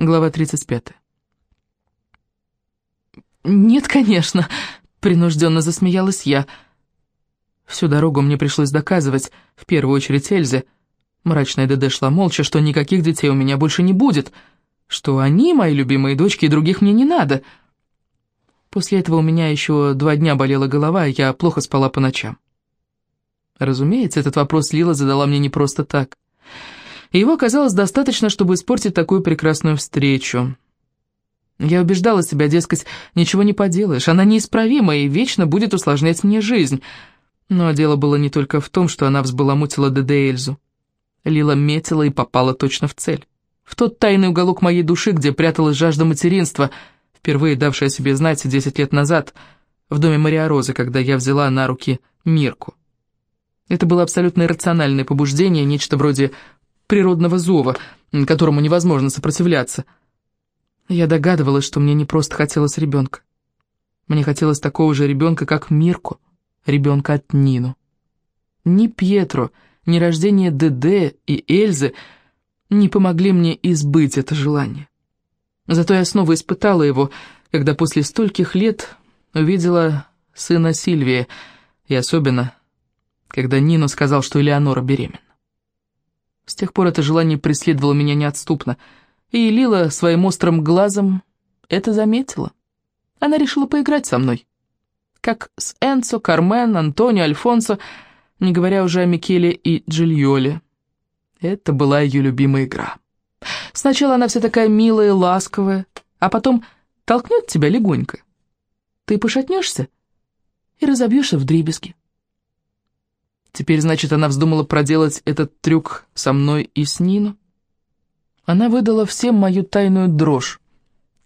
Глава 35. «Нет, конечно», — принужденно засмеялась я. Всю дорогу мне пришлось доказывать, в первую очередь Эльзе. Мрачная ДД шла молча, что никаких детей у меня больше не будет, что они мои любимые дочки, и других мне не надо. После этого у меня еще два дня болела голова, и я плохо спала по ночам. Разумеется, этот вопрос Лила задала мне не просто так и его оказалось достаточно, чтобы испортить такую прекрасную встречу. Я убеждала себя, дескать, ничего не поделаешь, она неисправима и вечно будет усложнять мне жизнь. Но дело было не только в том, что она взбаламутила Деде Эльзу. Лила метила и попала точно в цель. В тот тайный уголок моей души, где пряталась жажда материнства, впервые давшая себе знать десять лет назад, в доме Мария Розы, когда я взяла на руки Мирку. Это было абсолютно иррациональное побуждение, нечто вроде природного зова, которому невозможно сопротивляться. Я догадывалась, что мне не просто хотелось ребенка. Мне хотелось такого же ребенка, как Мирку, ребенка от Нину. Ни Пьетро, ни рождение ДД и Эльзы не помогли мне избыть это желание. Зато я снова испытала его, когда после стольких лет увидела сына Сильвии, и особенно, когда Нину сказал, что Элеонора беременна. С тех пор это желание преследовало меня неотступно, и Лила своим острым глазом это заметила. Она решила поиграть со мной. Как с Энцо, Кармен, Антонио, Альфонсо, не говоря уже о Микеле и Джильоле. Это была ее любимая игра. Сначала она вся такая милая ласковая, а потом толкнет тебя легонько. Ты пошатнешься и разобьешься в дребезги. Теперь, значит, она вздумала проделать этот трюк со мной и с Нино? Она выдала всем мою тайную дрожь,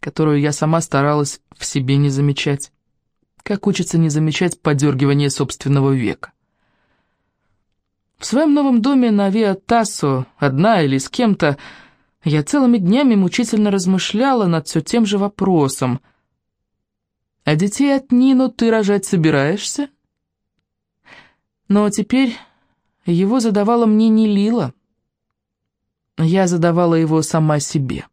которую я сама старалась в себе не замечать. Как учится не замечать подергивание собственного века. В своем новом доме на Виа Тассо, одна или с кем-то, я целыми днями мучительно размышляла над все тем же вопросом. «А детей от Нину ты рожать собираешься?» Но теперь его задавала мне не Лила. Я задавала его сама себе.